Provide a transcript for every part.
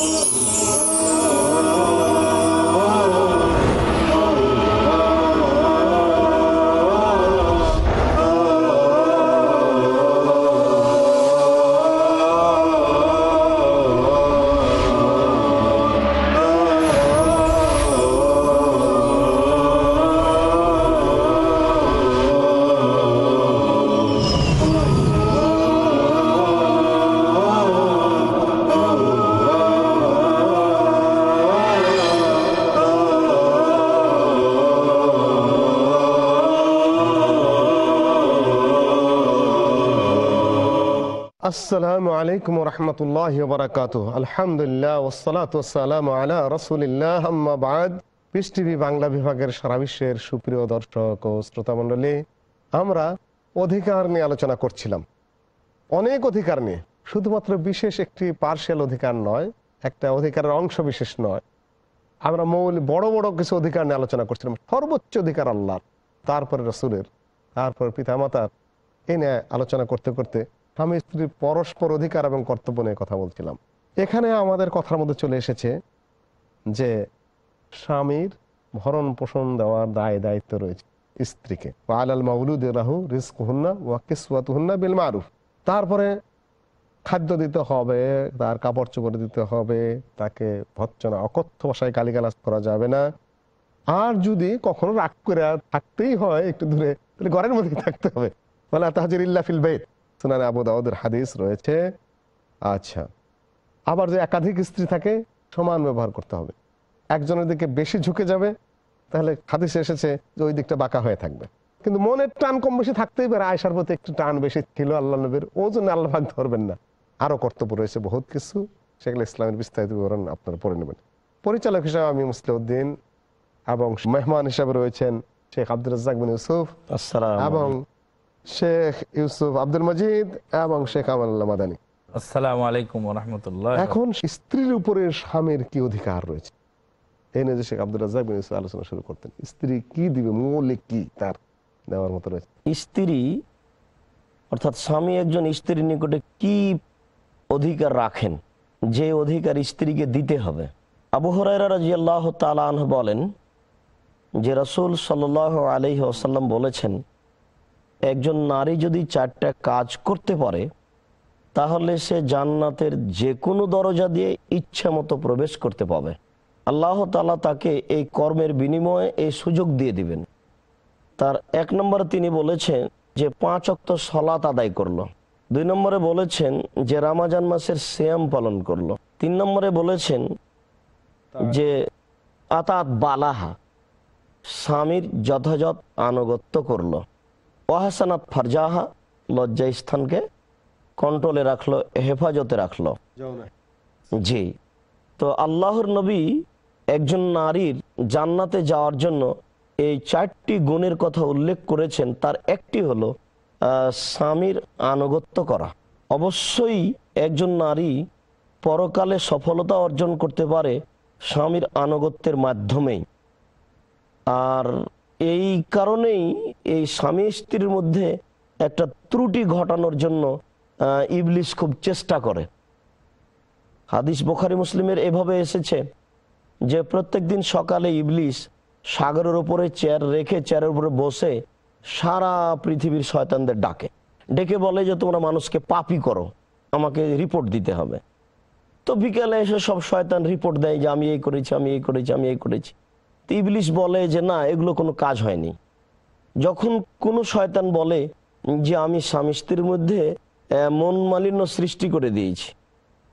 Oh, oh, oh. আসসালামু আলাইকুম রহমতুল্লাহ বারাকাত আলহামদুলিল্লাহ ওসালাত ওসালাম আলা রসুলিল্লাহ আম্মাবাদ পিস টিভি বাংলা বিভাগের সারা বিশ্বের সুপ্রিয় দর্শক ও শ্রোতা মণ্ডলী, আমরা অধিকার নিয়ে আলোচনা করছিলাম। অনেক অধিকার নিয়ে, শুধুমাত্র বিশেষ একটি পার্শিয়াল অধিকার নয়, একটা অধিকারের অংশ বিশেষ নয়। আমরা মৌল, বড় বড় কিছু অধিকার নিয়ে আলোচনা করছিলাম। সর্বোচ্চ অধিকার আল্লাহর, তারপরে রসুলের, তারপর পিতামাতার এ নিয়ে আলোচনা করতে করতে স্বামী স্ত্রীর পরস্পর অধিকার এবং কর্তব্য নিয়ে কথা বলছিলাম। এখানে আমাদের কথার মধ্যে চলে এসেছে যে স্বামীর ভরণ পোষণ দেওয়ার দায় দায়িত্ব রয়েছে স্ত্রীকে। আলাল মাউলুদ রাহু রিস্ক হুন্না ওয়া কিসওয়াত হুন্না বিল মারুফ। তারপরে খাদ্য দিতে হবে, তার কাপড় চোপড় দিতে হবে, তাকে ভৎসনা অকথ্য ভাষায় গালিগালাজ করা যাবে না। আর যদি কখনো রাগ করে থাকতেই হয় একটু দূরে, তাহলে ঘরের মধ্যে থাকতে হবে। বলে তাহাজির ইল্লা ফিল বেদ সুনানে আবু দাউদের হাদিস রয়েছে। আচ্ছা আবার যে একাধিক স্ত্রী থাকে সমান ব্যবহার করতে হবে। একজনের দিকে বেশি ঝুঁকে যাবে তাহলে হাদিস এসেছে যে ওই দিকটা বাঁকা হয়ে থাকবে। কিন্তু মনের টান কম বেশি থাকতেই পারে আয়সার প্রতি একটু টান বেশি ছিল আল্লাহ নবীর। ও জন্য আল্লাহ ভাগ ধরবেন না। আরও কর্তব্য রয়েছে বহুত কিছু। সেগুলো ইসলামের বিস্তারিত বিবরণ আপনারা পড়ে নেবেন। পরিচালক হিসাবে আমি মুসলিউদ্দিন এবং মেহমান হিসাবে রয়েছেন শেখ আব্দুল রাজ্জাক বিন ইউসুফ। এবং শেখ ইউসুফ আব্দুল মজিদ এবং শেখ আমাল্লাহ মাদানী। আসসালামু আলাইকুম রহমতুল্লাহ এখন স্ত্রীর উপরে স্বামীর কি অধিকার রয়েছে? এই নিয়ে যে শেখ আব্দুল রাজ্জাক বিন ইউসুফ আলোচনা শুরু করতেন। স্ত্রী কি দিবে? মৌলিক কি তার দেওয়ার মতো রয়েছে। স্ত্রী অর্থাৎ স্বামী একজন স্ত্রীর নিকটে কি অধিকার রাখেন? যে অধিকার স্ত্রীকে দিতে হবে। আবু হরাইরা রাজিয়াল্লাহ তালাহ বলেন যে রসুল সাল আলহি আসাল্লাম বলেছেন একজন নারী যদি চারটা কাজ করতে পারে, তাহলে সে জান্নাতের যে কোনো দরজা দিয়ে ইচ্ছা মতো প্রবেশ করতে পাবে। আল্লাহ তালা তাকে এই কর্মের বিনিময়ে এই সুযোগ দিয়ে দিবেন। তার এক নম্বরে তিনি বলেছেন যে পাঁচ অক্ত সলাত আদায় করল। দুই নম্বরে বলেছেন যে রামাজান মাসের শ্যাম পালন করল। তিন নম্বরে বলেছেন যে আতাত বালাহা, স্বামীর যথাযথ আনুগত্য করল। ওয়াহাসানাত ফারজাহা লজ্জা স্থানকে কন্ট্রোলে রাখল হেফাজতে রাখল। জি। তো আল্লাহর নবী একজন নারীর জান্নাতে যাওয়ার জন্য এই চারটি গুণের কথা উল্লেখ করেছেন তার একটি হলো স্বামীর আনুগত্য করা। অবশ্যই একজন নারী পরকালে সফলতা অর্জন করতে পারে স্বামীর আনুগত্যের মাধ্যমেই। আর এই কারণেই এই স্বামী স্ত্রীর মধ্যে একটা ত্রুটি ঘটানোর জন্য ইবলিশ খুব চেষ্টা করে। হাদিস বোখারি, মুসলিমের এভাবে এসেছে যে প্রত্যেক দিন সকালে ইবলিশ সাগরের উপরে চেয়ার রেখে, চেয়ারের উপরে বসে সারা পৃথিবীর শয়তানদের ডাকে। ডেকে বলে যে, তোমরা মানুষকে পাপি করো, আমাকে রিপোর্ট দিতে হবে। তো বিকেলে এসে সব শয়তান রিপোর্ট দেয় যে, আমি এই করেছি, আমি এই করেছি, আমি এই করেছি। তো ইবলিশ বলে যে না, এগুলো কোনো কাজ হয়নি। যখন কোনো শয়তান বলে যে আমি স্বামী স্ত্রীর মধ্যে মন মালিন্য সৃষ্টি করে দিয়েছি,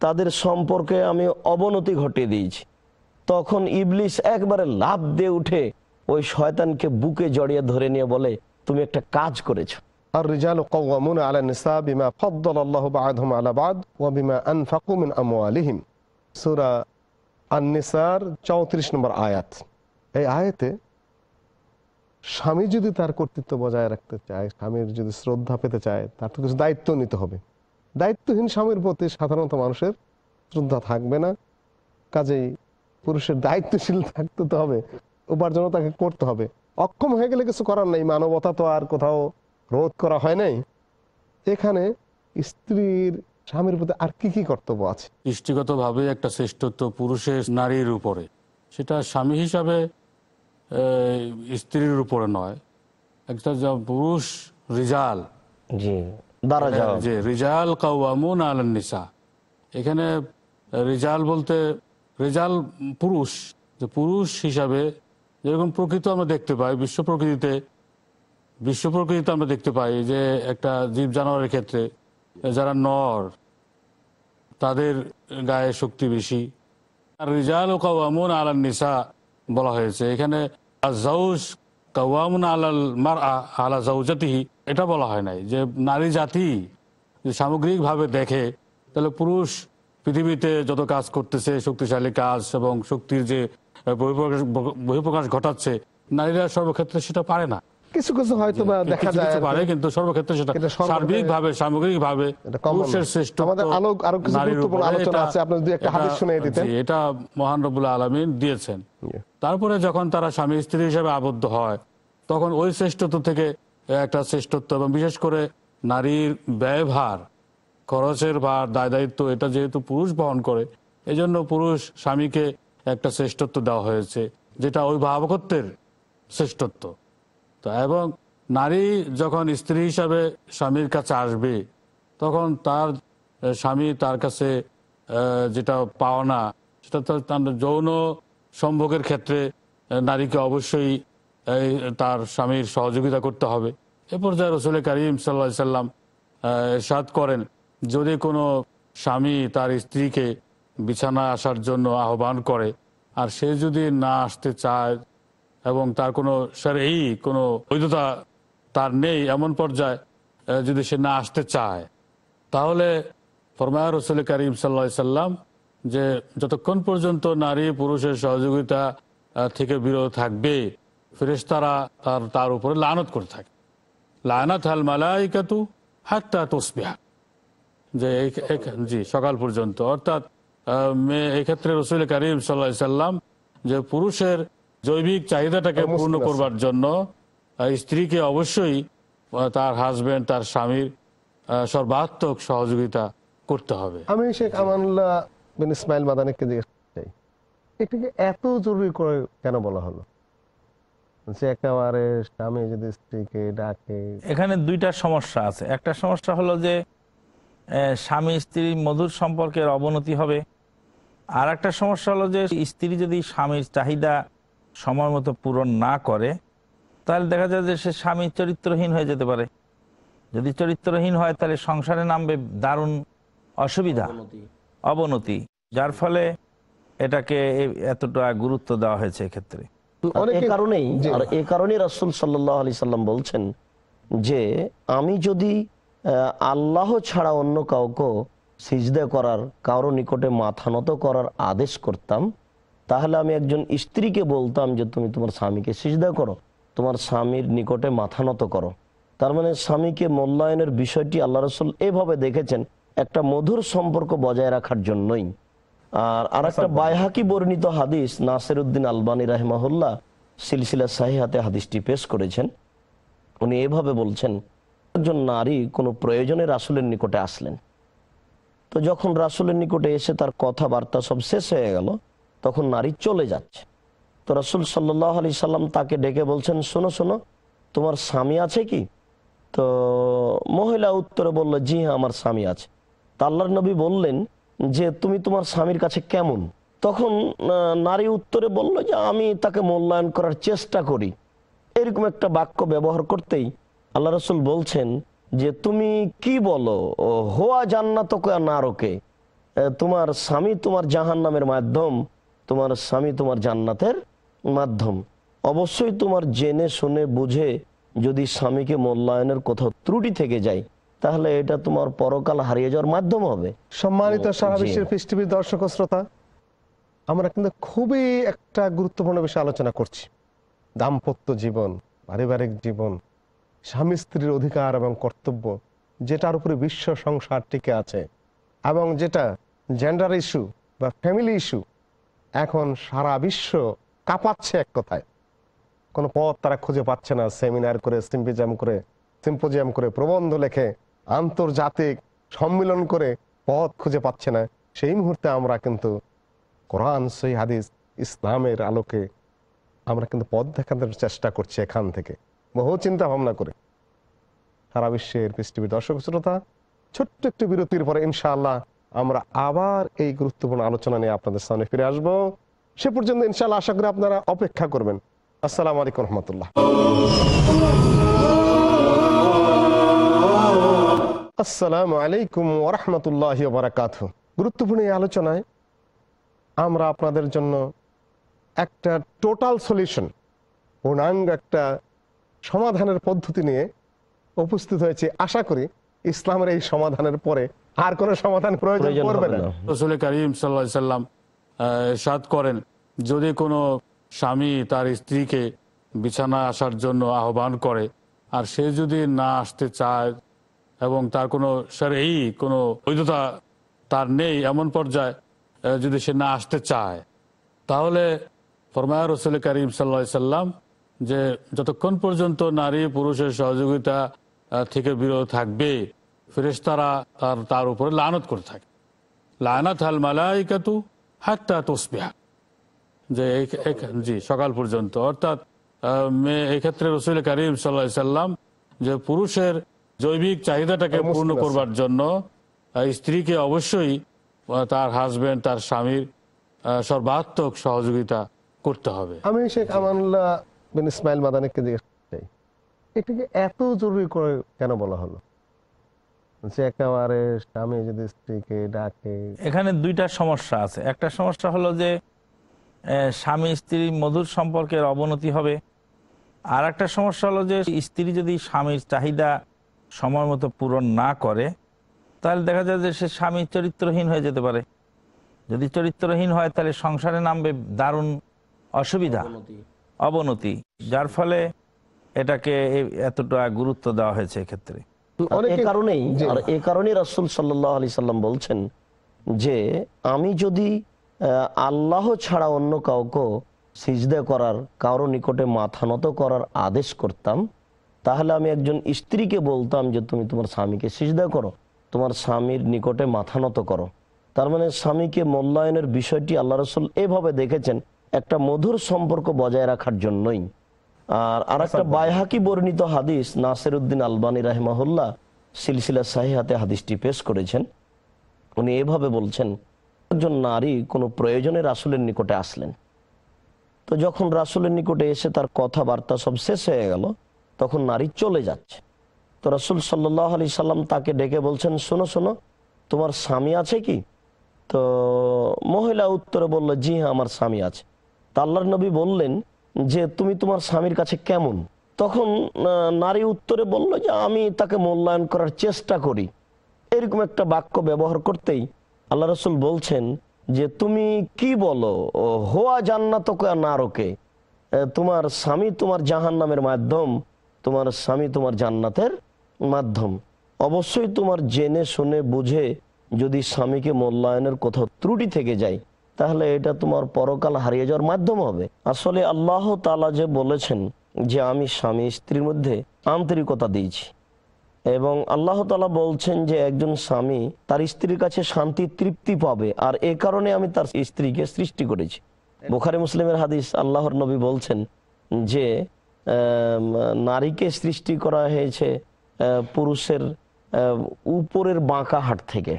তাদের সম্পর্কে আমি অবনতি ঘটিয়ে দিয়েছি, তখন ইবলিশ একবারে লাভ দিয়ে উঠে ওই শয়তানকে বুকে জড়িয়ে ধরে নিয়ে বলে, তুমি একটা কাজ করেছ। আর আলা বিমা আল্লাহ ওয়া বিমা নম্বর আয়াত। এই আয়াতে স্বামী যদি তার কর্তৃত্ব বজায় রাখতে চায়, স্বামীর যদি শ্রদ্ধা পেতে চায়, তার তো কিছু দায়িত্ব নিতে হবে। দায়িত্বহীন স্বামীর প্রতি সাধারণত মানুষের শ্রদ্ধা থাকবে না। কাজেই পুরুষের দায়িত্বশীল থাকতে তো হবে, উপার্জনও তাকে করতে হবে। অক্ষম হয়ে গেলে কিছু করার নেই, মানবতা তো আর কোথাও রোধ করা হয় নাই। এখানে স্ত্রীর, স্বামীর প্রতি আর কি কি কর্তব্য আছে? দৃষ্টিগতভাবে একটা শ্রেষ্ঠত্ব পুরুষের নারীর উপরে। সেটা স্বামী হিসাবে স্ত্রীর উপরে নয়। একটা যা পুরুষ রিজাল। জি যে রিজাল কাউয়ামুন আলান নিসা। এখানে রিজাল বলতে রিজাল পুরুষ। যে পুরুষ হিসাবে যেরকম প্রকৃত আমরা দেখতে পাই বিশ্ব প্রকৃতিতে বিশ্ব প্রকৃতিতে আমরা দেখতে পাই যে একটা জীব জানোয়ারের ক্ষেত্রে যারা নর তাদের গায়ে শক্তি বেশি। আর রিজাল ও কাওয়ামুন আলাল নিসা বলা হয়েছে। এখানে মার আলা এটা বলা হয় নাই যে নারী জাতি সামগ্রিকভাবে দেখে, তাহলে পুরুষ পৃথিবীতে যত কাজ করতেছে, শক্তিশালী কাজ এবং শক্তির যে বহিঃপ্রকাশ ঘটাচ্ছে, নারীরা সর্বক্ষেত্রে সেটা পারে না। কিছু কিছু হয়তো দেখা যায়। পারে কিন্তু সর্বক্ষেত্রে সেটা সার্বিক ভাবে সামগ্রিক ভাবে পুরুষের শ্রেষ্ঠ আমাদের আলো আরও কিছু গুরুত্বপূর্ণ আলোচনা আছে, আপনি যদি একটা হাদিস শুনিয়ে দিতেন। এটা মহান রবুল্লা আলমিন দিয়েছেন। তারপরে যখন তারা স্বামী স্ত্রী হিসেবে আবদ্ধ হয় তখন ওই শ্রেষ্ঠত্ব থেকে একটা শ্রেষ্ঠত্ব এবং বিশেষ করে নারীর ব্যয়ভার খরচের ভার দায় দায়িত্ব এটা যেহেতু পুরুষ বহন করে এজন্য পুরুষ স্বামীকে একটা শ্রেষ্ঠত্ব দেওয়া হয়েছে যেটা অভিভাবকত্বের শ্রেষ্ঠত্ব। তো এবং নারী যখন স্ত্রী হিসাবে স্বামীর কাছে আসবে, তখন তার স্বামী তার কাছে যেটা পাওনা, সেটা তো তার যৌন সম্ভোগের ক্ষেত্রে নারীকে অবশ্যই তার স্বামীর সহযোগিতা করতে হবে। এ পর্যায়ে রসুল করিম সাল্লা সাল্লাম সাদ করেন, যদি কোনো স্বামী তার স্ত্রীকে বিছানায় আসার জন্য আহ্বান করে, আর সে যদি না আসতে চায় এবং তার কোনো স্যার এই কোনো বৈধতা তার নেই এমন পর্যায়ে যদি সে না আসতে চায়। তাহলে ফরমায় রসুল করিম সাল্লা সাল্লাম যে যতক্ষণ পর্যন্ত নারী পুরুষের সহযোগিতা থেকে বিরত থাকবে, ফেরেশতারা তার তার উপরে লানত করে থাকে। লানাত হাল মালাইকাতু হাত্তা তসবিহা। যে জি, সকাল পর্যন্ত। অর্থাৎ মেয়ে এক্ষেত্রে রসুল করিম সাল্লাহ সাল্লাম যে পুরুষের জৈবিক চাহিদাটাকে পূর্ণ করবার জন্য স্ত্রীকে অবশ্যই তার হাজবেন্ড তার স্বামীর সর্বাত্মক সহযোগিতা করতে হবে। আমি শেখ আমানুল্লাহ বিন ইসমাইল মাদানিককে জিজ্ঞেস করতে চাই এটাকে এত জরুরি করে কেন বলা হলো? যে একেবারে স্বামী যদি স্ত্রীকে ডাকে। এখানে দুইটা সমস্যা আছে। একটা সমস্যা হলো যে স্বামী স্ত্রী মধুর সম্পর্কের অবনতি হবে। আর একটা সমস্যা হলো যে স্ত্রী যদি স্বামীর চাহিদা সময় মতো পূরণ না করে তাহলে দেখা যায় যে সে স্বামী চরিত্রহীন হয়ে যেতে পারে। যদি চরিত্রহীন হয় তাহলে সংসারে নামবে দারুণ অসুবিধা অবনতি। যার ফলে এটাকে এতটা গুরুত্ব দেওয়া হয়েছে এক্ষেত্রে। অনেকে- কারণেই আর এ কারণেই রাসুল সাল্লাহ আলি সাল্লাম বলছেন যে আমি যদি আহ, আল্লাহ ছাড়া অন্য কাউকে সিজদে করার কারও নিকটে মাথা নত করার আদেশ করতাম তাহলে আমি একজন স্ত্রীকে বলতাম যে তুমি তোমার স্বামীকে সিজদা করো তোমার স্বামীর নিকটে মাথা নত করো। তার মানে স্বামীকে মূল্যায়নের বিষয়টি আল্লাহ রসুল এভাবে দেখেছেন একটা মধুর সম্পর্ক বজায় রাখার জন্যই। আর আর একটা বাইহাকি বর্ণিত হাদিস নাসির উদ্দিন আলবানী রাহমাহুল্লাহ সিলসিলা সাহিহাতে হাদিসটি পেশ করেছেন। উনি এভাবে বলছেন একজন নারী কোনো প্রয়োজনে রাসুলের নিকটে আসলেন। তো যখন রাসুলের নিকটে এসে তার কথাবার্তা সব শেষ হয়ে গেল তখন নারী চলে যাচ্ছে। তো রাসুল সাল্লাহ আলি সাল্লাম তাকে ডেকে বলছেন, শোনো শোনো, তোমার স্বামী আছে কি? তো মহিলা উত্তরে বলল, জি হ্যাঁ আমার স্বামী আছে। তা আল্লাহর নবী বললেন যে, তুমি তোমার স্বামীর কাছে কেমন? তখন নারী উত্তরে বলল যে, আমি তাকে মূল্যায়ন করার চেষ্টা করি। এরকম একটা বাক্য ব্যবহার করতেই আল্লাহ রসুল বলছেন যে, তুমি কি বলো? হোয়া জান্নাত নারকে? তোমার স্বামী তোমার জাহান নামের মাধ্যম তোমার স্বামী তোমার জান্নাতের মাধ্যম। অবশ্যই তোমার জেনে শুনে বুঝে যদি স্বামীকে মূল্যায়নের কোথাও ত্রুটি থেকে যায় তাহলে এটা তোমার পরকাল হারিয়ে যাওয়ার মাধ্যম হবে। সম্মানিত সারা বিশ্বের দর্শক শ্রোতা আমরা কিন্তু খুবই একটা গুরুত্বপূর্ণ বিষয় আলোচনা করছি। দাম্পত্য জীবন পারিবারিক জীবন স্বামী স্ত্রীর অধিকার এবং কর্তব্য যেটার উপরে বিশ্ব সংসার টিকে আছে এবং যেটা জেন্ডার ইস্যু বা ফ্যামিলি ইস্যু এখন সারা বিশ্ব কাঁপাচ্ছে এক কথায়। কোনো পথ তারা খুঁজে পাচ্ছে না। সেমিনার করে সিম্পিজাম করে, সিম্পোজিয়াম করে প্রবন্ধ লেখে, আন্তর্জাতিক সম্মিলন করে পথ খুঁজে পাচ্ছে না। সেই মুহূর্তে আমরা কিন্তু কোরআন সেই হাদিস, ইসলামের আলোকে আমরা কিন্তু পথ দেখানোর চেষ্টা করছি এখান থেকে। বহু চিন্তা ভাবনা করে। সারা বিশ্বের পৃথিবীর দর্শক, শ্রোতা, ছোট্ট একটু বিরতির পরে ইনশাআল্লাহ আমরা আবার এই গুরুত্বপূর্ণ আলোচনা নিয়ে আপনাদের সামনে ফিরে আসব। সে পর্যন্ত ইনশাআল্লাহ আশা করি আপনারা অপেক্ষা করবেন। আসসালামু আলাইকুম রহমতুল্লাহ। আসসালামু আলাইকুম ওরহমতুল্লাহ বারাকাত গুরুত্বপূর্ণ এই আলোচনায় আমরা আপনাদের জন্য একটা টোটাল সলিউশন পূর্ণাঙ্গ একটা সমাধানের পদ্ধতি নিয়ে উপস্থিত হয়েছে। আশা করি ইসলামের এই সমাধানের পরে আর কোনো সমাধান প্রয়োজন পড়বে না। রসুল করিম সাল্লা সাল্লাম সাদ করেন যদি কোনো স্বামী তার স্ত্রীকে বিছানায় আসার জন্য আহ্বান করে আর সে যদি না আসতে চায় এবং তার কোনো স্যার এই কোনো বৈধতা তার নেই এমন পর্যায়ে আহ, যদি সে না আসতে চায় তাহলে ফরমায়া রসুল করিম সাল্লা সাল্লাম যে যতক্ষণ পর্যন্ত নারী পুরুষের সহযোগিতা থেকে বিরত থাকবে। ফেরেশতারা তার তার উপরে লানত করে থাকে। লানাত হাল মালাইকাতু হাত্তা তসবিহা। যে জি সকাল পর্যন্ত। অর্থাৎ আহ, মেয়ে এই ক্ষেত্রে রসুল করিম সাল্লাহ সাল্লাম যে পুরুষের জৈবিক চাহিদাটাকে পূর্ণ করবার জন্য স্ত্রীকে অবশ্যই তার হাজবেন্ড তার স্বামীর সর্বাত্মক সহযোগিতা করতে হবে। আমি শেখ আমানুল্লাহ বিন ইসমাইল মাদানিককে জিজ্ঞেস এটাকে এত জরুরি করে কেন বলা হলো? যে একেবারে স্বামী যদি স্ত্রীকে ডাকে। এখানে দুইটা সমস্যা আছে। একটা সমস্যা হলো যে স্বামী স্ত্রী মধুর সম্পর্কের অবনতি হবে। আর একটা সমস্যা হলো যে স্ত্রী যদি স্বামীর চাহিদা সময় মতো পূরণ না করে তাহলে দেখা যায় যে সে স্বামী চরিত্রহীন হয়ে যেতে পারে। যদি চরিত্রহীন হয় তাহলে সংসারে নামবে দারুণ অসুবিধা। অবনতি। যার ফলে এটাকে এতটা গুরুত্ব দেওয়া হয়েছে এক্ষেত্রে। এ অনেকে কারণেই আর এ কারণেই রাসুল সাল্লাহ আলি সাল্লাম বলছেন যে আমি যদি আহ, আল্লাহ ছাড়া অন্য কাউকে সিজদা করার কারও নিকটে মাথা নত করার আদেশ করতাম তাহলে আমি একজন স্ত্রীকে বলতাম যে তুমি তোমার স্বামীকে সিজদা করো তোমার স্বামীর নিকটে মাথা নত করো। তার মানে স্বামীকে মূল্যায়নের বিষয়টি আল্লাহ রসুল এভাবে দেখেছেন একটা মধুর সম্পর্ক বজায় রাখার জন্যই। আর আর একটা বাইহাকি বর্ণিত হাদিস নাসির উদ্দিন আলবানী রাহমাহুল্লাহ সিলসিলা সাহিহাতে হাদিসটি পেশ করেছেন। উনি এভাবে বলছেন একজন নারী কোনো প্রয়োজনে রাসুলের নিকটে আসলেন। তো যখন রাসুলের নিকটে এসে তার কথাবার্তা সব শেষ হয়ে গেল তখন নারী চলে যাচ্ছে। তো রাসুল সাল্লাহ আলি সাল্লাম তাকে ডেকে বলছেন শোনো শোনো তোমার স্বামী আছে কি? তো মহিলা উত্তরে বলল জি হ্যাঁ আমার স্বামী আছে। তা আল্লাহর নবী বললেন যে তুমি তোমার স্বামীর কাছে কেমন? তখন নারী উত্তরে বলল যে আমি তাকে মূল্যায়ন করার চেষ্টা করি। এরকম একটা বাক্য ব্যবহার করতেই আল্লাহ রসুল বলছেন যে, তুমি কি বলো? হোয়া জান্নাত নারকে? তোমার স্বামী তোমার জাহান নামের মাধ্যম, তোমার স্বামী তোমার জান্নাতের মাধ্যম। অবশ্যই তোমার জেনে শুনে বুঝে যদি স্বামীকে মূল্যায়নের কোথাও ত্রুটি থেকে যায় তাহলে এটা তোমার পরকাল হারিয়ে যাওয়ার মাধ্যম হবে। আসলে আল্লাহ তালা যে বলেছেন যে আমি স্বামী স্ত্রীর মধ্যে আন্তরিকতা দিয়েছি এবং আল্লাহ তালা বলছেন যে একজন স্বামী তার স্ত্রীর কাছে শান্তি, তৃপ্তি পাবে আর এ কারণে আমি তার স্ত্রীকে সৃষ্টি করেছি। বোখারি মুসলিমের হাদিস আল্লাহর নবী বলছেন যে নারীকে সৃষ্টি করা হয়েছে পুরুষের উপরের বাঁকা হাট থেকে,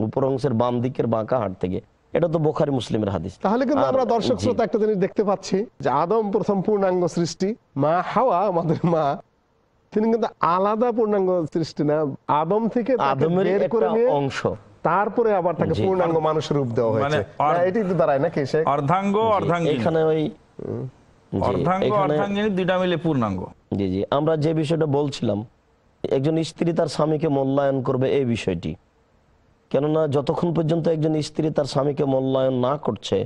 উপর অংশের বাম দিকের বাঁকা হাট থেকে। এটা তো বোখারি মুসলিমের হাদিস। তাহলে কিন্তু আমরা দর্শক শ্রোতা একটা জিনিস দেখতে পাচ্ছি যে আদম প্রথম পূর্ণাঙ্গ সৃষ্টি মা হাওয়া আমাদের মা। তিনি কিন্তু আলাদা পূর্ণাঙ্গ সৃষ্টি না আদম থেকে আদমের করে অংশ। তারপরে আবার তাকে পূর্ণাঙ্গ মানুষের রূপ দেওয়া মানে হয়েছে অর- এটাই তো দাঁড়ায় নাকি শেখ অর্ধাঙ্গ অর্ধাঙ্গিনী। এখানে ওই অর্ধাঙ্গ অর্ধাঙ্গিনী দুইটা মিলে পূর্ণাঙ্গ। জি জি। আমরা যে বিষয়টা বলছিলাম একজন স্ত্রী তার স্বামীকে মূল্যায়ন করবে এই বিষয়টি। কেননা যতক্ষণ পর্যন্ত একজন স্ত্রী তার স্বামীকে মূল্যায়ন না করছে,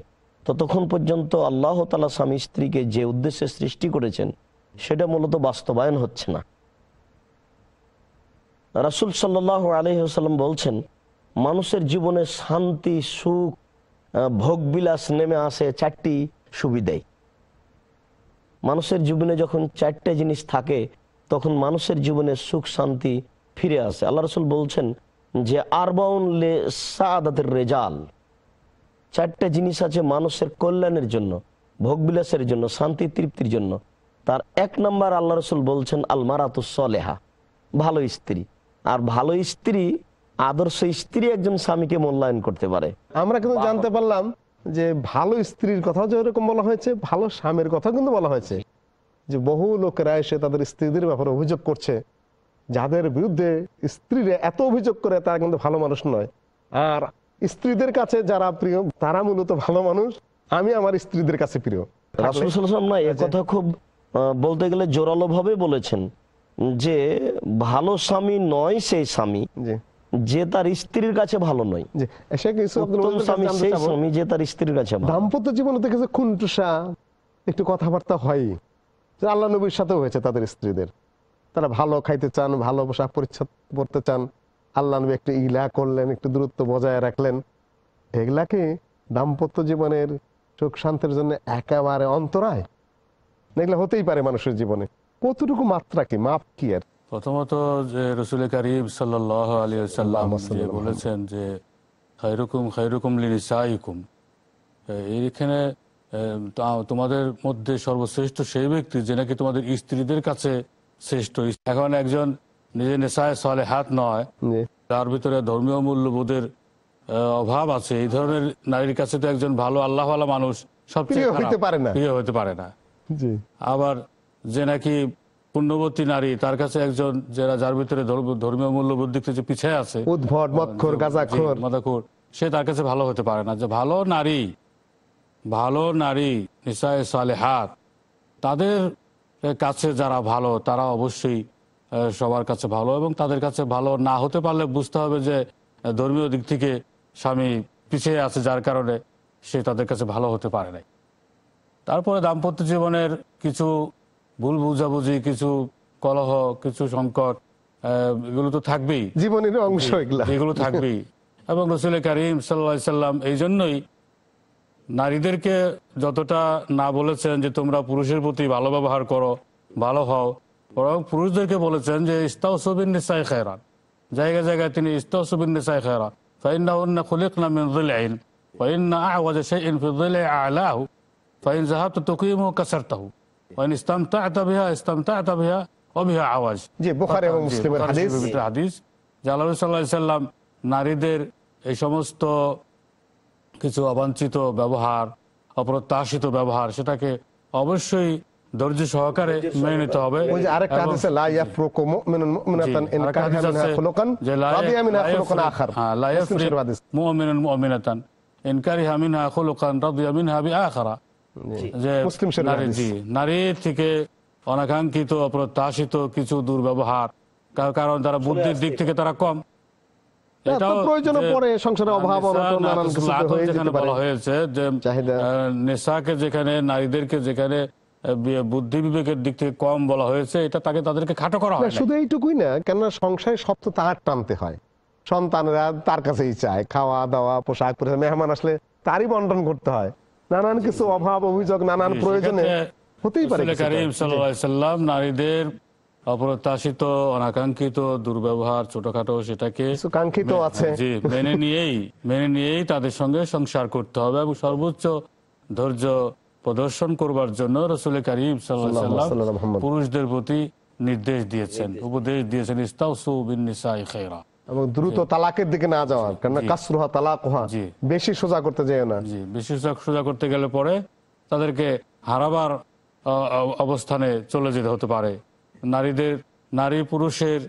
ততক্ষণ পর্যন্ত আল্লাহ তালা স্বামী স্ত্রীকে যে উদ্দেশ্যে সৃষ্টি করেছেন, সেটা মূলত বাস্তবায়ন হচ্ছে না। রাসুল সাল্লাহ আলহিহাল্লাম বলছেন, মানুষের জীবনে শান্তি, সুখ ভোগবিলাস নেমে আসে চারটি সুবিধায় মানুষের জীবনে যখন চারটে জিনিস থাকে, তখন মানুষের জীবনে সুখ শান্তি ফিরে আসে। আল্লাহ রসুল বলছেন যে আরবাউন লে সাদাতের রেজাল। চারটে জিনিস আছে মানুষের কল্যাণের জন্য, ভোগবিলাসের জন্য, শান্তি, তৃপ্তির জন্য। তার এক নম্বর আল্লাহ রসুল বলছেন আলমারাতুসলেহা ভালো স্ত্রী। আর ভালো স্ত্রী, আদর্শ স্ত্রী একজন স্বামীকে মূল্যায়ন করতে পারে। আমরা কিন্তু জানতে পারলাম যে ভালো স্ত্রীর কথাও যে এরকম বলা হয়েছে, ভালো স্বামীর কথাও কিন্তু বলা হয়েছে। যে বহু লোকেরা এসে তাদের স্ত্রীদের ব্যাপারে অভিযোগ করছে। যাদের বিরুদ্ধে স্ত্রীরা এত অভিযোগ করে তারা কিন্তু ভালো মানুষ নয়। আর স্ত্রীদের কাছে যারা প্রিয় তারা মূলত ভালো মানুষ। আমি আমার স্ত্রীদের কাছে প্রিয়। না কথা খুব বলতে গেলে জোরালো ভাবে বলেছেন যে ভালো স্বামী নয় সেই স্বামী যে তার স্ত্রীর কাছে ভালো নয়। স্বামী যে তার স্ত্রীর কাছে দাম্পত্য জীবনে দেখেছে খুনটুসা? একটু কথাবার্তা হয়। আল্লাহ নবীর সাথে হয়েছে তাদের স্ত্রীদের। তারা ভালো খাইতে চান ভালো পোশাক পরিচ্ছদ পরতে চান। আল্লাহ নবী একটু ইলা করলেন একটু দূরত্ব বজায় রাখলেন। এগুলাকে দাম্পত্য জীবনের সুখ শান্তির জন্য একেবারে অন্তরায়? এগুলো হতেই পারে মানুষের জীবনে। কতটুকু মাত্রা কি? মাপ কি আর প্রথমত যে রসুল করিম সাল্লাহ আলী সাল্লাম যে বলেছেন যে খৈরুকুম খৈরুকুম লিনিসাইকুম। এইখানে তোমাদের মধ্যে সর্বশ্রেষ্ঠ সেই ব্যক্তি যে নাকি তোমাদের স্ত্রীদের কাছে শ্রেষ্ঠ এখন একজন নিজে নেশায় সলে হাত নয় তার ভিতরে ধর্মীয় মূল্যবোধের অভাব আছে। এই ধরনের নারীর কাছে তো একজন ভালো আল্লাহ মানুষ সবচেয়ে প্রিয় পারে না। হতে পারে না। আবার যে নাকি পুণ্যবতী নারী তার কাছে একজন যারা যার ভিতরে ধর্মীয় মূল্যবোধ দিক থেকে পিছিয়ে আছে সে তার কাছে ভালো হতে পারে না। যে ভালো নারী ভালো নারী নিসায় সালেহাত তাদের কাছে যারা ভালো তারা অবশ্যই সবার কাছে ভালো এবং তাদের কাছে ভালো না হতে পারলে বুঝতে হবে যে ধর্মীয় দিক থেকে স্বামী পিছিয়ে আছে যার কারণে সে তাদের কাছে ভালো হতে পারে নাই। তারপরে দাম্পত্য জীবনের কিছু ভুল বুঝাবুঝি কিছু কলহ কিছু সংকট এগুলো তো থাকবেই। জীবনের অংশ এগুলো। থাকবেই। এবং রসুল করিম সাল্লা সাল্লাম এই জন্যই নারীদেরকে যতটা না বলেছেন যে তোমরা পুরুষের প্রতি ভালো ব্যবহার করো ভালো হও বরং পুরুষদেরকে বলেছেন যে ইস্তাউসবিন নিসাই খেরান জায়গায় জায়গায় তিনি ইস্তাউসবিন নিসাই খেরা না আওয়াজ আওয়াজ। হাদিস। নারীদের এই সমস্ত কিছু অবাঞ্ছিত ব্যবহার অপ্রত্যাশিত ব্যবহার সেটাকে অবশ্যই ধৈর্য সহকারে মেনে নিতে হবে। হ্যাঁ, নারী থেকে অনাকাঙ্ক্ষিত অপ্রত্যাশিত কিছু দুর্ব্যবহার কারণ তারা বুদ্ধির দিক থেকে তারা কম। প্রয়োজনে সংসারে অভাব, নানান নাকুস, হয়ে যেতে পারে। হয়েছে যে নেশাকে যেখানে নারীদেরকে যেখানে বুদ্ধি বিবেকের দিক থেকে কম বলা হয়েছে এটা তাকে তাদেরকে খাটো করা হয় শুধু এইটুকুই না কেননা সংসারে সব তো তার টানতে হয়। সন্তানরা তার কাছেই চায় খাওয়া দাওয়া পোশাক মেহমান আসলে তারই বন্টন করতে হয়। নানান কিছু অভাব অভিযোগ নানান প্রয়োজনে হতেই পারে করিম সাল্লাম নারীদের অপ্রত্যাশিত অনাকাঙ্ক্ষিত দুর্ব্যবহার ছোটখাটো সেটাকে কাঙ্ক্ষিত আছে। জি মেনে নিয়েই মেনে নিয়েই তাদের সঙ্গে সংসার করতে হবে এবং সর্বোচ্চ ধৈর্য প্রদর্শন করবার জন্য রসুল করিম সাল্লাম পুরুষদের প্রতি নির্দেশ দিয়েছেন উপদেশ দিয়েছেন ইস্তাউসু বিন নিসাই এবং দ্রুত তালাকের দিকে না যাওয়া কেননা জি। কাসরুহা তালাক। বেশি সোজা করতে যেও না। জি বিশেষ সোজা করতে গেলে পরে তাদেরকে হারাবার অবস্থানে চলে যেতে হতে পারে। নারীদের, নারী পুরুষের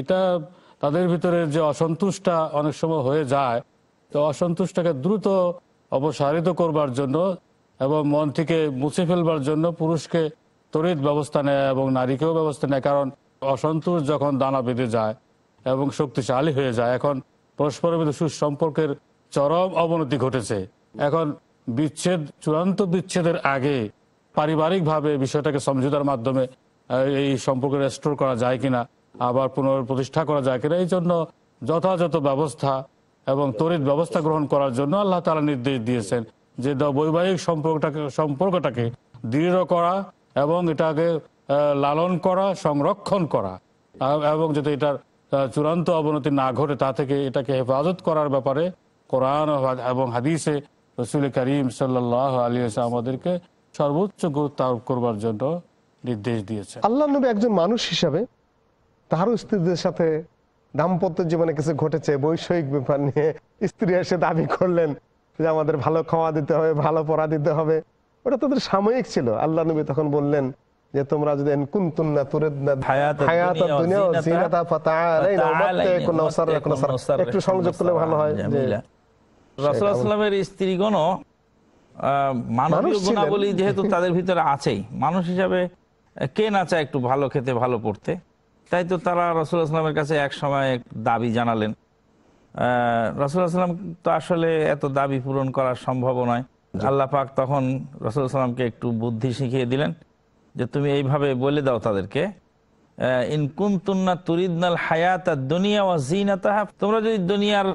এটা তাদের ভিতরে যে অসন্তোষটা অনেক সময় হয়ে যায়, তো অসন্তুষ্টটাকে দ্রুত অপসারিত করবার জন্য এবং মন থেকে মুছে ফেলবার জন্য পুরুষকে তড়িৎ ব্যবস্থা নেয় এবং নারীকেও ব্যবস্থা নেয়, কারণ অসন্তোষ যখন দানা বেঁধে যায় এবং শক্তিশালী হয়ে যায়, এখন পরস্পরের মধ্যে সুসম্পর্কের চরম অবনতি ঘটেছে। এখন বিচ্ছেদ, চূড়ান্ত বিচ্ছেদের আগে পারিবারিকভাবে বিষয়টাকে সমঝোতার মাধ্যমে এই সম্পর্ক রেস্টোর করা যায় কিনা, আবার পুনঃপ্রতিষ্ঠা করা যায় কিনা, এই জন্য যথাযথ ব্যবস্থা এবং তড়িৎ ব্যবস্থা গ্রহণ করার জন্য আল্লাহ তালা নির্দেশ দিয়েছেন যে বৈবাহিক সম্পর্কটাকে সম্পর্কটাকে দৃঢ় করা এবং এটাকে লালন করা, সংরক্ষণ করা। এবং যাতে এটার চূড়ান্ত অবনতি না ঘটে, তা থেকে এটাকে হেফাজত করার ব্যাপারে কোরআন এবং হাদিসে রসুল করিম সাল্লাহ আলী আমাদেরকে সর্বোচ্চ গুরুত্ব আরোপ করবার জন্য নির্দেশ দিয়েছে আল্লাহ নবী একজন মানুষ হিসাবে তারও স্ত্রীদের সাথে দাম্পত্য জীবনে কিছু ঘটেছে বৈষয়িক ব্যাপার নিয়ে স্ত্রী এসে দাবি করলেন যে আমাদের ভালো খাওয়া দিতে হবে ভালো পড়া দিতে হবে। ওটা তাদের সাময়িক ছিল। আল্লাহ নবী তখন বললেন যে তোমরা যদি একটু সংযোগ করলে ভালো হয় যে স্ত্রীগণ মানবীয় মানুষ গুণাবলী যেহেতু তাদের ভিতরে আছেই মানুষ হিসাবে কে না চায় একটু ভালো খেতে ভালো পড়তে? তাই তো তারা রসুলামের কাছে এক সময় দাবি জানালেন। রসুলাম তো আসলে এত দাবি পূরণ করা সম্ভব নয়। আল্লাহ পাক তখন রসুলামকে একটু বুদ্ধি শিখিয়ে দিলেন যে তুমি এইভাবে বলে দাও তাদেরকে আহ, ইন কুন্তুন্না তুরিদনাল হায়াত দুনিয়া ও জিনাতাহা তোমরা যদি দুনিয়ার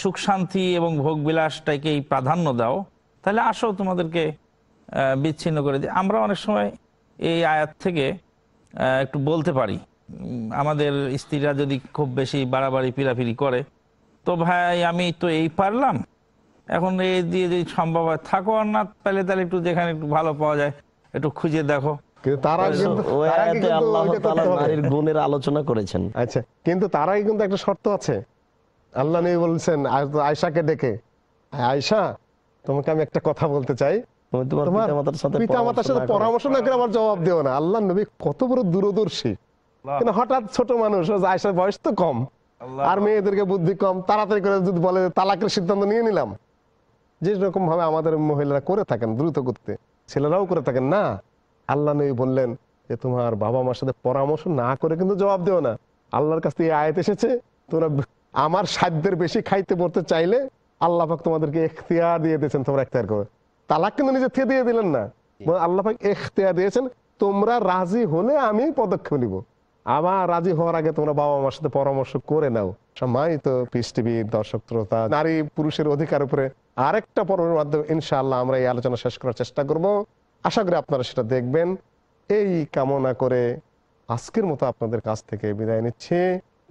সুখ শান্তি এবং ভোগ বিলাসটাকেই প্রাধান্য দাও তাহলে আসো তোমাদেরকে বিচ্ছিন্ন করে দিই। আমরা অনেক সময় এই আয়াত থেকে আহ, একটু বলতে পারি। আমাদের স্ত্রীরা যদি খুব বেশি বাড়াবাড়ি পিরাপিরি করে তো ভাই আমি তো এই পারলাম। এখন এই দিয়ে যদি সম্ভব হয় থাকো আর না তাহলে তাহলে একটু যেখানে একটু ভালো পাওয়া যায় একটু খুঁজে দেখো। আলোচনা করেছেন। আচ্ছা কিন্তু তার আগে কিন্তু একটা শর্ত আছে। আল্লাহ নবী বলছেন আয়- আয়সাকে ডেকে আয়সা তোমাকে আমি একটা কথা বলতে চাই। তুমি তোমার তোমার পিতামাতার সাথে পিতামাতার সাথে পরামর্শ না করে- পরামর্শ না করে আবার জবাব দিও না। আল্লাহ নবী কত বড় দূরদর্শী। কিন্তু হঠাৎ ছোট মানুষ ও বয়স তো কম। আর মেয়েদেরকে বুদ্ধি কম। তাড়াতাড়ি করে যদি বলে তালাকের সিদ্ধান্ত নিয়ে নিলাম যে রকম ভাবে আমাদের মহিলারা করে থাকেন দ্রুত করতে ছেলেরাও করে থাকেন না। আল্লাহ নবী বললেন যে তোমার বাবা মার সাথে পরামর্শ না করে কিন্তু জবাব দেও না। আল্লাহর কাছ থেকে এই আয়াত এসেছে তোমরা আমার সাধ্যের বেশি খাইতে পড়তে চাইলে আল্লাহ পাক তোমাদেরকে এখতিয়ার দিয়ে দিয়েছেন তোমরা এখতিয়ার করো। তালাক কিন্তু নিজের থেকে দিয়ে দিলেন না। আল্লাহ পাক দিয়েছেন তোমরা রাজি হলে আমি পদক্ষেপ নিব। আবার রাজি হওয়ার আগে তোমরা বাবা মার সাথে পরামর্শ করে নাও। সম্মানিত পিস টিভির দর্শক শ্রোতা নারী পুরুষের অধিকার উপরে আরেকটা পর্বের মাধ্যমে ইনশাআল্লাহ আমরা এই আলোচনা শেষ করার চেষ্টা করব। আশা করি আপনারা সেটা দেখবেন। এই কামনা করে আজকের মতো আপনাদের কাছ থেকে বিদায় নিচ্ছি।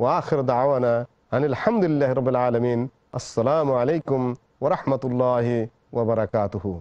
ওয়াখির দাওয়ানা আনিল হামদুলিল্লাহ রবিল আলমিন। আসসালামু আলাইকুম ওরহমতুল্লাহ ওবরাকাতুহু